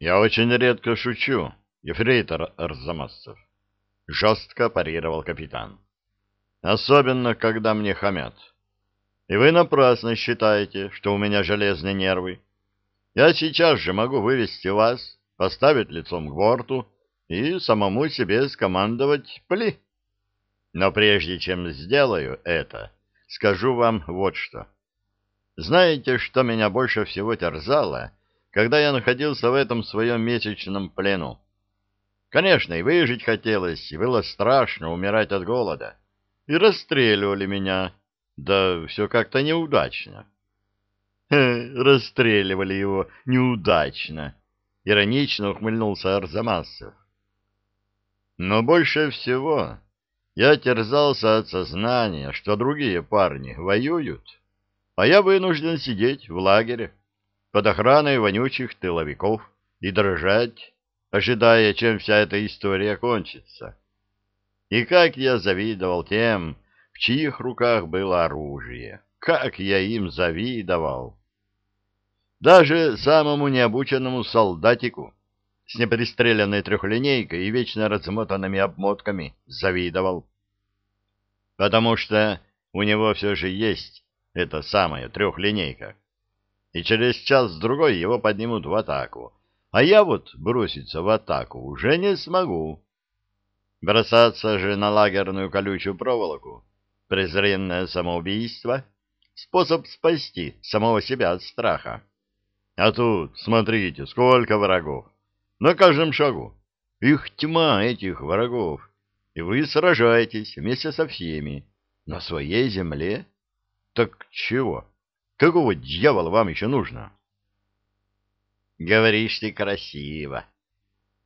Я очень редко шучу, ефрейтор Арзамасцев. Жестко парировал капитан. Особенно, когда мне хамят. И вы напрасно считаете, что у меня железные нервы. Я сейчас же могу вывести вас, поставить лицом к борту и самому себе скомандовать «пли». Но прежде чем сделаю это, скажу вам вот что. Знаете, что меня больше всего терзало, когда я находился в этом своем месячном плену? Конечно, и выжить хотелось, и было страшно умирать от голода. И расстреливали меня, да все как-то неудачно. расстреливали его неудачно, иронично ухмыльнулся Арзамасов. Но больше всего я терзался от сознания, что другие парни воюют, а я вынужден сидеть в лагере под охраной вонючих тыловиков и дрожать, ожидая, чем вся эта история кончится. И как я завидовал тем, в чьих руках было оружие, как я им завидовал. Даже самому необученному солдатику с непристреленной трехлинейкой и вечно размотанными обмотками завидовал. Потому что у него все же есть эта самая трехлинейка. И через час-другой его поднимут в атаку. А я вот броситься в атаку уже не смогу. Бросаться же на лагерную колючую проволоку — презренное самоубийство, способ спасти самого себя от страха. А тут, смотрите, сколько врагов. На каждом шагу. Их тьма, этих врагов. И вы сражаетесь вместе со всеми. На своей земле? Так чего? Какого дьявола вам еще нужно? Говоришь ты красиво.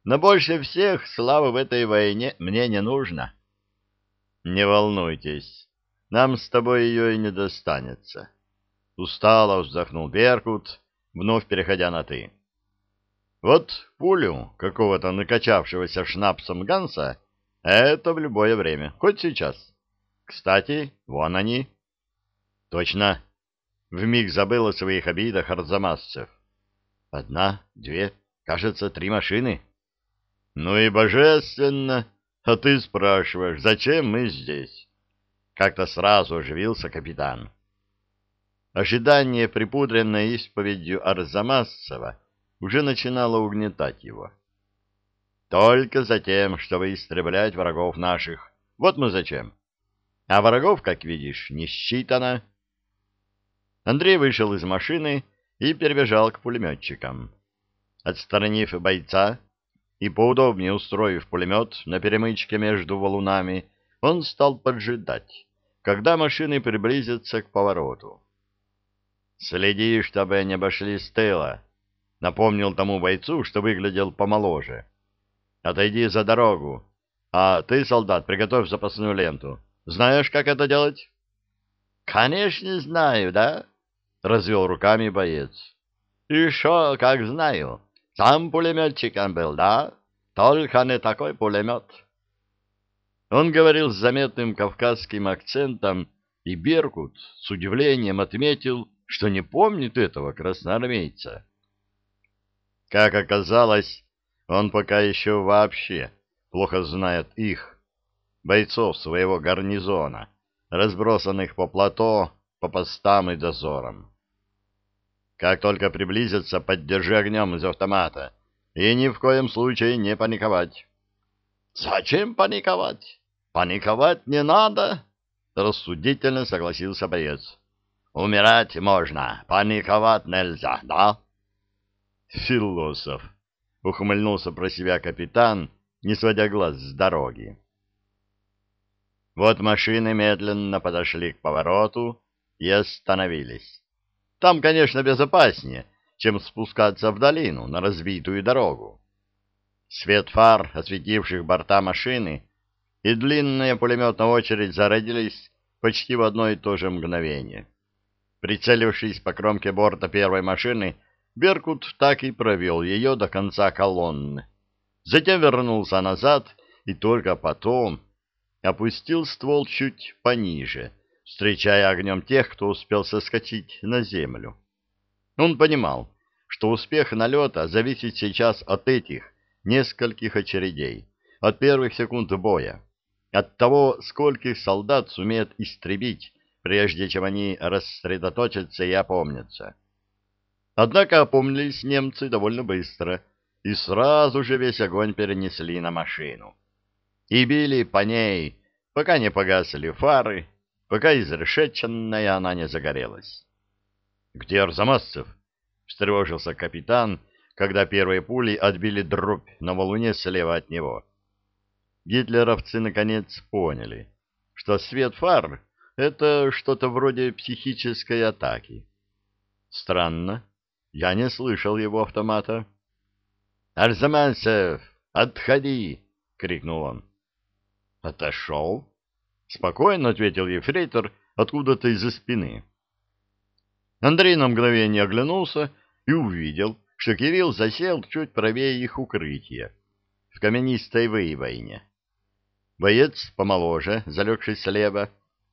Но больше всех славы в этой войне мне не нужно. Не волнуйтесь, нам с тобой ее и не достанется. Устало вздохнул Беркут, вновь переходя на «ты». Вот пулю какого-то накачавшегося шнапсом Ганса — это в любое время, хоть сейчас. Кстати, вон они. Точно. Вмиг забыл о своих обидах арзамасцев. Одна, две, кажется, три машины. Ну и божественно. А ты спрашиваешь, зачем мы здесь? Как-то сразу оживился капитан. Ожидание, припудренное исповедью Арзамасцева, уже начинало угнетать его. Только за тем, чтобы истреблять врагов наших. Вот мы зачем. А врагов, как видишь, не считано. Андрей вышел из машины и перебежал к пулеметчикам. Отстранив бойца и поудобнее устроив пулемет на перемычке между валунами, он стал поджидать, когда машины приблизятся к повороту. «Следи, чтобы они обошли с тыла», — напомнил тому бойцу, что выглядел помоложе. «Отойди за дорогу. А ты, солдат, приготовь запасную ленту. Знаешь, как это делать?» «Конечно знаю, да?» — развел руками боец. «И шо, как знаю. Сам пулеметчиком был, да? Только не такой пулемет». Он говорил с заметным кавказским акцентом, и Беркут с удивлением отметил, что не помнит этого красноармейца. Как оказалось, он пока еще вообще плохо знает их, бойцов своего гарнизона, разбросанных по плато, по постам и дозорам. Как только приблизятся, поддержи огнем из автомата и ни в коем случае не паниковать. — Зачем паниковать? Паниковать не надо, — рассудительно согласился боец. Умирать можно, паниковать нельзя, да? Философ, ухмыльнулся про себя капитан, не сводя глаз с дороги. Вот машины медленно подошли к повороту и остановились. Там, конечно, безопаснее, чем спускаться в долину на разбитую дорогу. Свет фар, осветивших борта машины, и длинная пулеметная очередь зародились почти в одно и то же мгновение. Прицелившись по кромке борта первой машины, Беркут так и провел ее до конца колонны. Затем вернулся назад и только потом опустил ствол чуть пониже, встречая огнем тех, кто успел соскочить на землю. Он понимал, что успех налета зависит сейчас от этих нескольких очередей, от первых секунд боя, от того, скольких солдат сумеет истребить, прежде чем они рассредоточатся и опомнятся. Однако опомнились немцы довольно быстро и сразу же весь огонь перенесли на машину. И били по ней, пока не погасли фары, пока изрешеченная она не загорелась. — Где Арзамасцев? — встревожился капитан, когда первые пули отбили дробь на валуне слева от него. Гитлеровцы наконец поняли, что свет фар — это что-то вроде психической атаки. Странно, я не слышал его автомата. — Арзамасцев, отходи! — крикнул он. — Отошел? — спокойно ответил ефрейтор откуда-то из-за спины. Андрей на мгновение оглянулся и увидел, что Кирилл засел чуть правее их укрытия, в каменистой выбоине. Боец помоложе, залегший слева,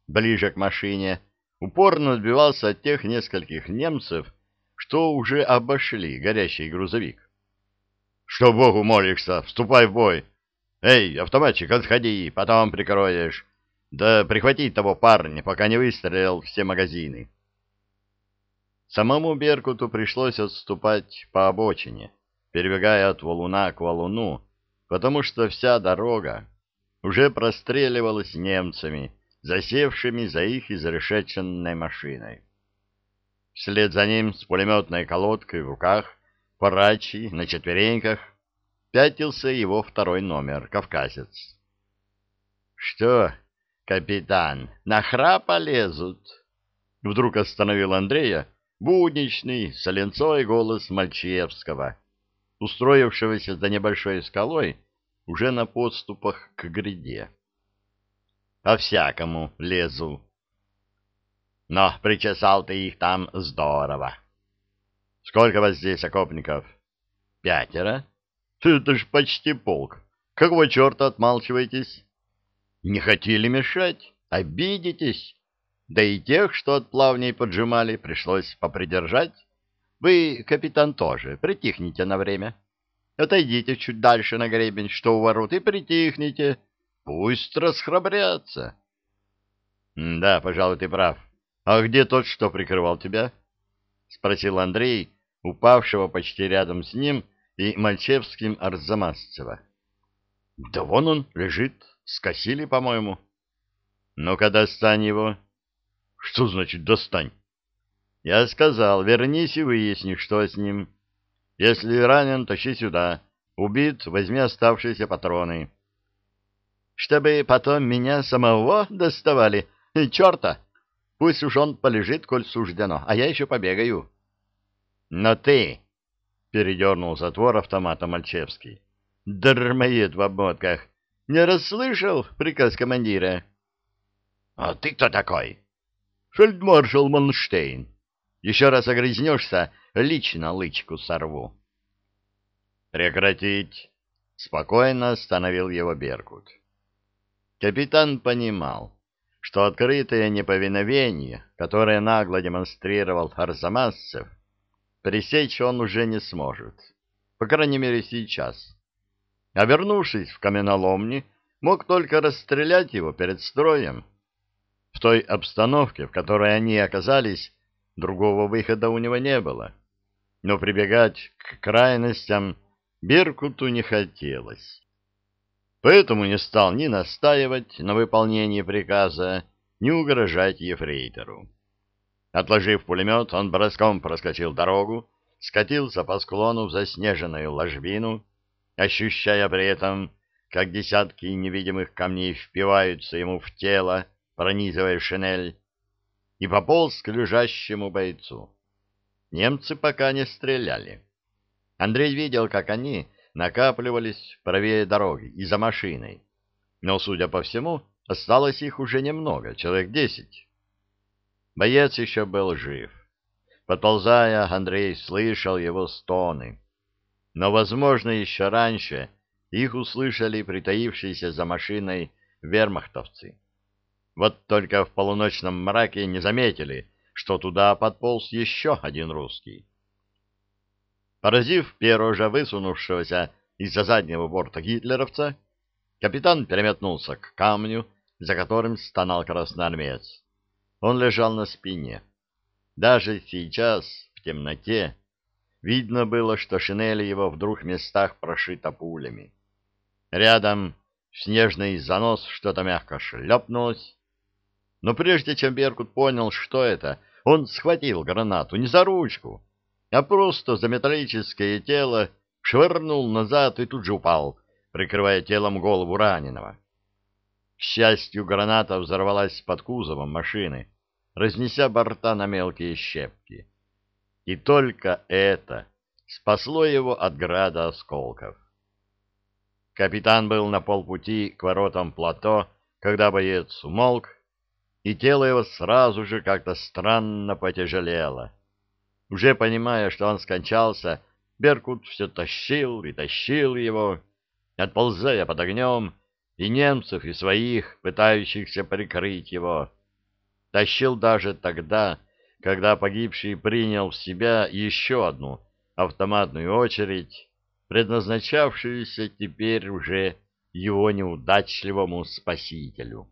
ближе к машине, упорно отбивался от тех нескольких немцев, что уже обошли горящий грузовик. — Что Богу молишься? Вступай в бой! Эй, автоматчик, отходи, потом прикроешь. Да прихвати того парня, пока не выстрелил все магазины. Самому Беркуту пришлось отступать по обочине, перебегая от валуна к валуну, потому что вся дорога уже простреливалась немцами, засевшими за их изрешеченной машиной. Вслед за ним с пулеметной колодкой в руках, парачи на четвереньках, пятился его второй номер, кавказец. — Что, капитан, на храпа лезут? Вдруг остановил Андрея будничный, соленцой голос Мальчевского, устроившегося за небольшой скалой уже на подступах к гряде. «По-всякому лезу». «Но причесал ты их там здорово». «Сколько вас здесь, окопников?» «Пятеро». «Это ж почти полк. Какого черта отмалчиваетесь?» «Не хотели мешать? Обидитесь?» Да и тех, что от плавней поджимали, пришлось попридержать. Вы, капитан, тоже притихните на время. Отойдите чуть дальше на гребень, что у ворот, и притихните. Пусть расхрабрятся. — Да, пожалуй, ты прав. А где тот, что прикрывал тебя? — спросил Андрей, упавшего почти рядом с ним и Мальчевским Арзамасцева. — Да вон он лежит, скосили, по-моему. — Ну-ка, достань его. — что значит «достань»? Я сказал, вернись и выясни, что с ним. Если ранен, тащи сюда. Убит, возьми оставшиеся патроны. Чтобы потом меня самого доставали? Черта! Пусть уж он полежит, коль суждено, а я еще побегаю. Но ты... — передернул затвор автомата Мальчевский. — Дармоед в обмотках. Не расслышал приказ командира? — А ты кто такой? Фельдмаршал Манштейн. Еще раз огрызнешься, лично лычку сорву. Прекратить. Спокойно остановил его Беркут. Капитан понимал, что открытое неповиновение, которое нагло демонстрировал Арзамасцев, пресечь он уже не сможет. По крайней мере, сейчас. А в каменоломни, мог только расстрелять его перед строем. В той обстановке, в которой они оказались, другого выхода у него не было. Но прибегать к крайностям Беркуту не хотелось. Поэтому не стал ни настаивать на выполнении приказа, ни угрожать ефрейтору. Отложив пулемет, он броском проскочил дорогу, скатился по склону в заснеженную ложбину, ощущая при этом, как десятки невидимых камней впиваются ему в тело, пронизывая шинель, и пополз к лежащему бойцу. Немцы пока не стреляли. Андрей видел, как они накапливались правее дороги и за машиной, но, судя по всему, осталось их уже немного, человек десять. Боец еще был жив. Подползая, Андрей слышал его стоны. Но, возможно, еще раньше их услышали притаившиеся за машиной вермахтовцы. Вот только в полуночном мраке не заметили, что туда подполз еще один русский. Поразив первого же высунувшегося из-за заднего борта гитлеровца, капитан переметнулся к камню, за которым стонал красноармеец. Он лежал на спине. Даже сейчас, в темноте, видно было, что шинель его в двух местах прошита пулями. Рядом снежный занос что-то мягко шлепнулось. Но прежде чем Беркут понял, что это, он схватил гранату не за ручку, а просто за металлическое тело швырнул назад и тут же упал, прикрывая телом голову раненого. К счастью, граната взорвалась под кузовом машины, разнеся борта на мелкие щепки. И только это спасло его от града осколков. Капитан был на полпути к воротам плато, когда боец умолк, и тело его сразу же как-то странно потяжелело. Уже понимая, что он скончался, Беркут все тащил и тащил его, отползая под огнем, и немцев, и своих, пытающихся прикрыть его. Тащил даже тогда, когда погибший принял в себя еще одну автоматную очередь, предназначавшуюся теперь уже его неудачливому спасителю.